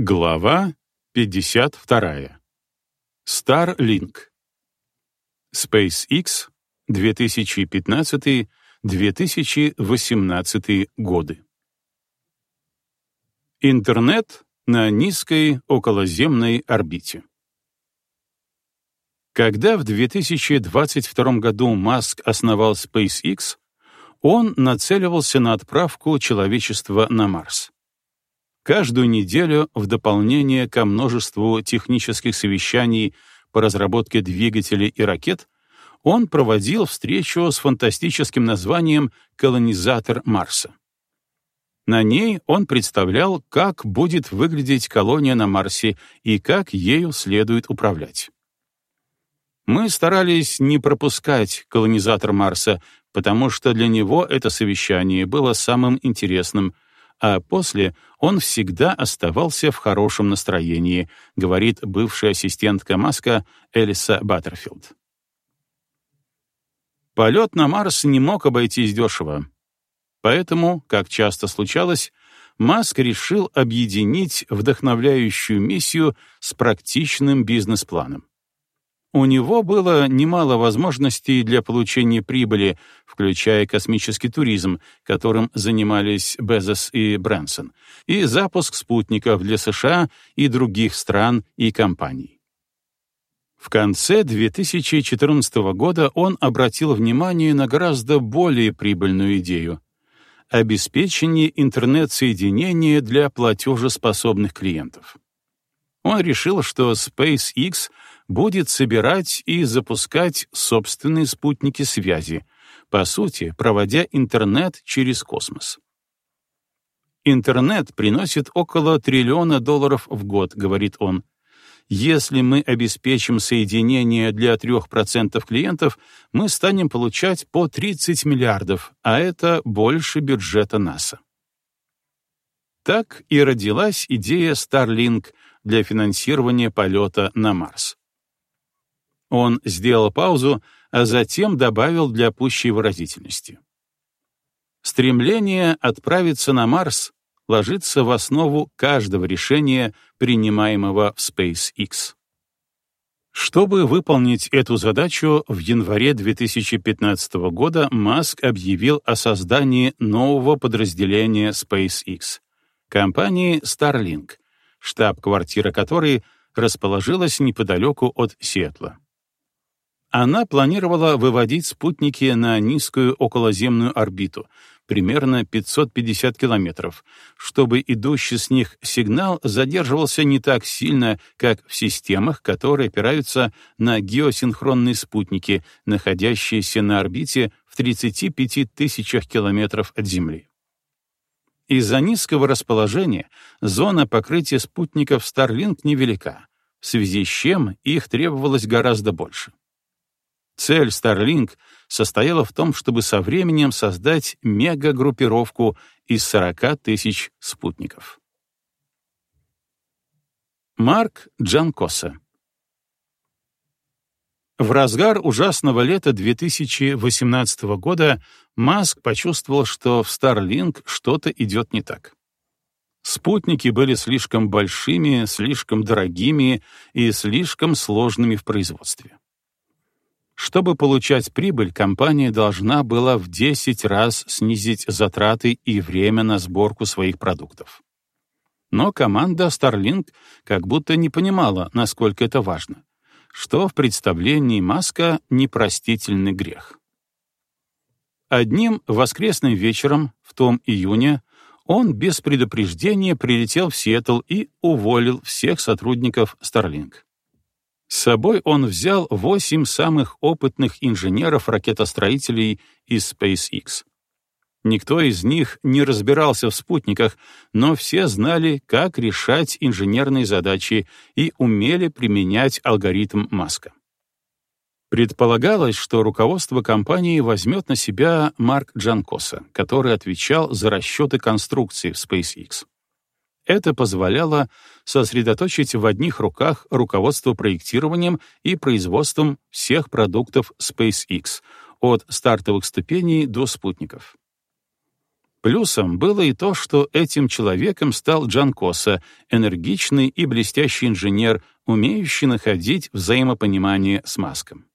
Глава 52. Starlink. SpaceX 2015-2018 годы. Интернет на низкой околоземной орбите. Когда в 2022 году Маск основал SpaceX, он нацеливался на отправку человечества на Марс. Каждую неделю, в дополнение ко множеству технических совещаний по разработке двигателей и ракет, он проводил встречу с фантастическим названием «Колонизатор Марса». На ней он представлял, как будет выглядеть колония на Марсе и как ею следует управлять. Мы старались не пропускать колонизатор Марса, потому что для него это совещание было самым интересным — а после он всегда оставался в хорошем настроении, говорит бывшая ассистентка Маска Элиса Баттерфилд. Полет на Марс не мог обойтись дешево. Поэтому, как часто случалось, Маск решил объединить вдохновляющую миссию с практичным бизнес-планом. У него было немало возможностей для получения прибыли, включая космический туризм, которым занимались Безос и Брэнсон, и запуск спутников для США и других стран и компаний. В конце 2014 года он обратил внимание на гораздо более прибыльную идею — обеспечение интернет-соединения для платежеспособных клиентов. Он решил, что SpaceX — будет собирать и запускать собственные спутники связи, по сути, проводя интернет через космос. Интернет приносит около триллиона долларов в год, говорит он. Если мы обеспечим соединение для 3% клиентов, мы станем получать по 30 миллиардов, а это больше бюджета НАСА. Так и родилась идея Starlink для финансирования полета на Марс. Он сделал паузу, а затем добавил для пущей выразительности. Стремление отправиться на Марс ложится в основу каждого решения, принимаемого в SpaceX. Чтобы выполнить эту задачу, в январе 2015 года Маск объявил о создании нового подразделения SpaceX — компании Starlink, штаб-квартира которой расположилась неподалеку от Сиэтла. Она планировала выводить спутники на низкую околоземную орбиту, примерно 550 километров, чтобы идущий с них сигнал задерживался не так сильно, как в системах, которые опираются на геосинхронные спутники, находящиеся на орбите в 35 тысячах километров от Земли. Из-за низкого расположения зона покрытия спутников Starlink невелика, в связи с чем их требовалось гораздо больше. Цель Starlink состояла в том, чтобы со временем создать мегагруппировку из 40 тысяч спутников. Марк Джанкоса В разгар ужасного лета 2018 года Маск почувствовал, что в Starlink что-то идет не так. Спутники были слишком большими, слишком дорогими и слишком сложными в производстве. Чтобы получать прибыль, компания должна была в 10 раз снизить затраты и время на сборку своих продуктов. Но команда Starlink как будто не понимала, насколько это важно, что в представлении Маска непростительный грех. Одним воскресным вечером в том июне он без предупреждения прилетел в Сиэтл и уволил всех сотрудников Starlink. С собой он взял восемь самых опытных инженеров-ракетостроителей из SpaceX. Никто из них не разбирался в спутниках, но все знали, как решать инженерные задачи и умели применять алгоритм Маска. Предполагалось, что руководство компании возьмет на себя Марк Джанкоса, который отвечал за расчеты конструкции в SpaceX. Это позволяло сосредоточить в одних руках руководство проектированием и производством всех продуктов SpaceX, от стартовых ступеней до спутников. Плюсом было и то, что этим человеком стал Джан Коса, энергичный и блестящий инженер, умеющий находить взаимопонимание с Маском.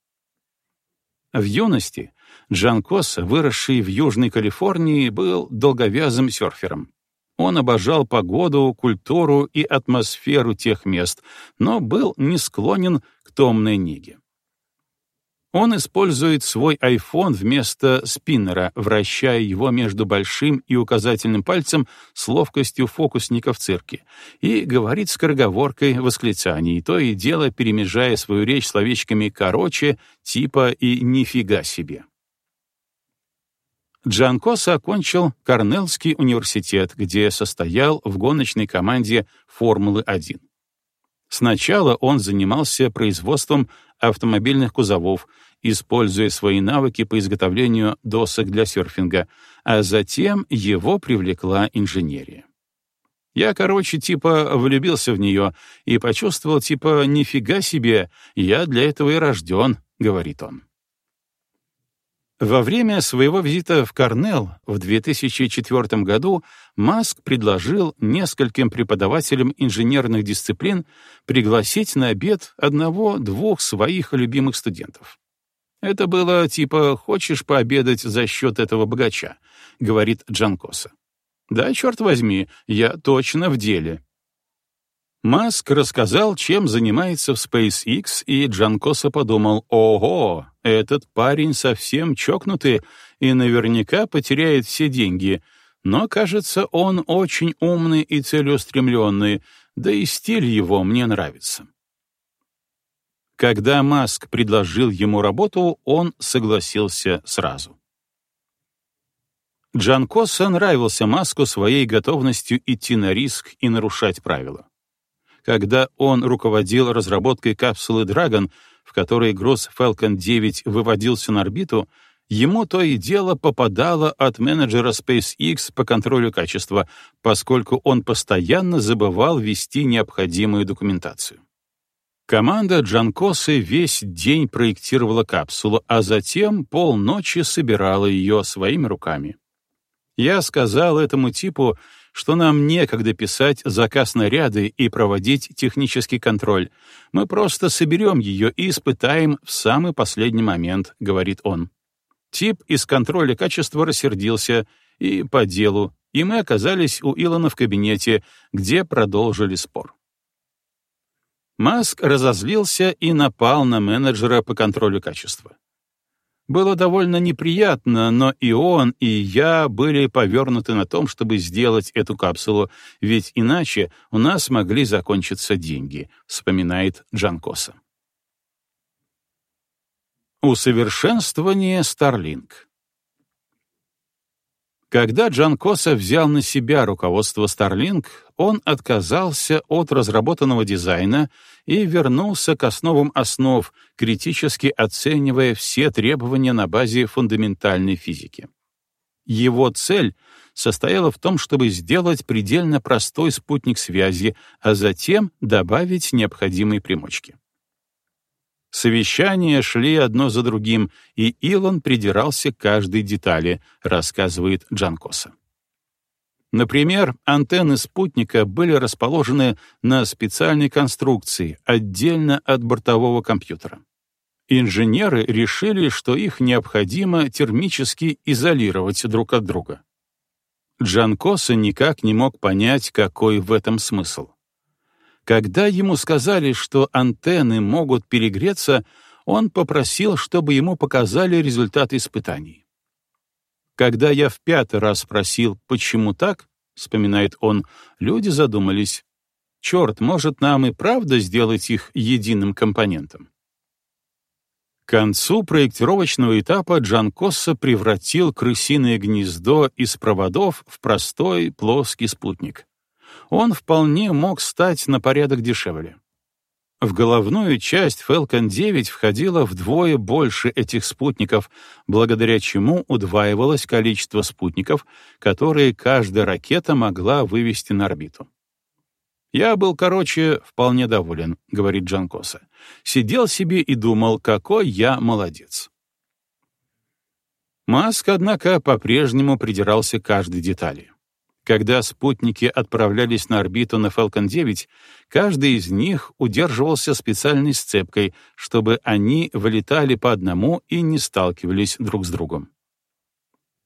В юности Джан Коса, выросший в Южной Калифорнии, был долговязым серфером. Он обожал погоду, культуру и атмосферу тех мест, но был не склонен к томной неге. Он использует свой iPhone вместо спиннера, вращая его между большим и указательным пальцем с ловкостью фокусника в цирке, и говорит скороговоркой восклицаний, то и дело перемежая свою речь словечками «короче», «типа» и «нифига себе». Джанкоса окончил Корнеллский университет, где состоял в гоночной команде «Формулы-1». Сначала он занимался производством автомобильных кузовов, используя свои навыки по изготовлению досок для серфинга, а затем его привлекла инженерия. Я, короче, типа влюбился в нее и почувствовал, типа, нифига себе, я для этого и рожден, говорит он. Во время своего визита в Корнелл в 2004 году Маск предложил нескольким преподавателям инженерных дисциплин пригласить на обед одного-двух своих любимых студентов. Это было типа «хочешь пообедать за счет этого богача», — говорит Джанкоса. «Да, черт возьми, я точно в деле», Маск рассказал, чем занимается в SpaceX, и Джанкоса подумал, «Ого, этот парень совсем чокнутый и наверняка потеряет все деньги, но, кажется, он очень умный и целеустремленный, да и стиль его мне нравится». Когда Маск предложил ему работу, он согласился сразу. Джанкоса нравился Маску своей готовностью идти на риск и нарушать правила когда он руководил разработкой капсулы Dragon, в которой груз Falcon 9 выводился на орбиту, ему то и дело попадало от менеджера SpaceX по контролю качества, поскольку он постоянно забывал вести необходимую документацию. Команда Джанкосы весь день проектировала капсулу, а затем полночи собирала ее своими руками. Я сказал этому типу, что нам некогда писать заказ наряды и проводить технический контроль. Мы просто соберем ее и испытаем в самый последний момент, говорит он. Тип из контроля качества рассердился и по делу, и мы оказались у Илона в кабинете, где продолжили спор. Маск разозлился и напал на менеджера по контролю качества. Было довольно неприятно, но и он, и я были повернуты на том, чтобы сделать эту капсулу, ведь иначе у нас могли закончиться деньги, вспоминает Джанкоса. Усовершенствование Starlink когда Джан Коса взял на себя руководство Starlink, он отказался от разработанного дизайна и вернулся к основам основ, критически оценивая все требования на базе фундаментальной физики. Его цель состояла в том, чтобы сделать предельно простой спутник связи, а затем добавить необходимые примочки. Совещания шли одно за другим, и Илон придирался к каждой детали, рассказывает Джанкоса. Например, антенны спутника были расположены на специальной конструкции, отдельно от бортового компьютера. Инженеры решили, что их необходимо термически изолировать друг от друга. Джанкоса никак не мог понять, какой в этом смысл. Когда ему сказали, что антенны могут перегреться, он попросил, чтобы ему показали результаты испытаний. Когда я в пятый раз спросил, почему так, вспоминает он, люди задумались. Черт, может, нам и правда сделать их единым компонентом? К концу проектировочного этапа Джан Косса превратил крысиное гнездо из проводов в простой плоский спутник он вполне мог стать на порядок дешевле. В головную часть Falcon 9 входило вдвое больше этих спутников, благодаря чему удваивалось количество спутников, которые каждая ракета могла вывести на орбиту. «Я был, короче, вполне доволен», — говорит Джанкоса. «Сидел себе и думал, какой я молодец». Маск, однако, по-прежнему придирался к каждой детали. Когда спутники отправлялись на орбиту на Falcon 9, каждый из них удерживался специальной сцепкой, чтобы они вылетали по одному и не сталкивались друг с другом.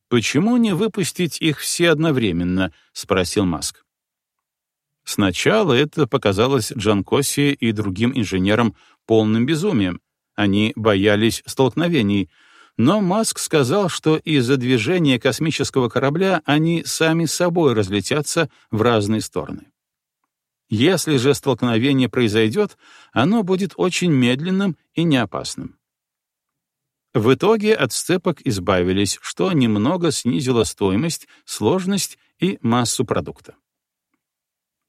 «Почему не выпустить их все одновременно?» — спросил Маск. Сначала это показалось Джанкоси и другим инженерам полным безумием. Они боялись столкновений — но Маск сказал, что из-за движения космического корабля они сами собой разлетятся в разные стороны. Если же столкновение произойдет, оно будет очень медленным и неопасным. В итоге от сцепок избавились, что немного снизило стоимость, сложность и массу продукта.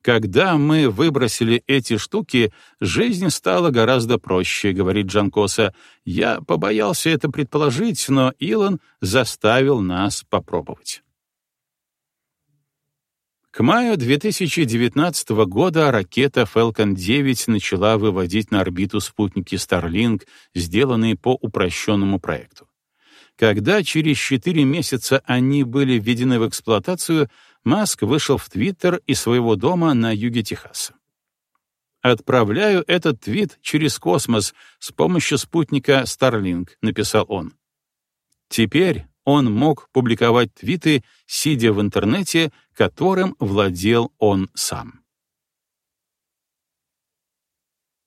Когда мы выбросили эти штуки, жизнь стала гораздо проще, говорит Джанкоса. Я побоялся это предположить, но Илон заставил нас попробовать. К маю 2019 года ракета Falcon 9 начала выводить на орбиту спутники Starlink, сделанные по упрощенному проекту. Когда через 4 месяца они были введены в эксплуатацию, Маск вышел в Твиттер из своего дома на юге Техаса. «Отправляю этот твит через космос с помощью спутника Starlink», — написал он. Теперь он мог публиковать твиты, сидя в интернете, которым владел он сам.